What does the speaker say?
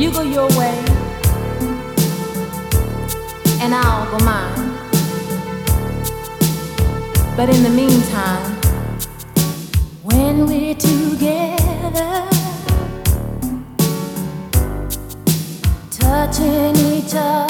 You go your way, and I'll go mine. But in the meantime, when we're together, touching each other.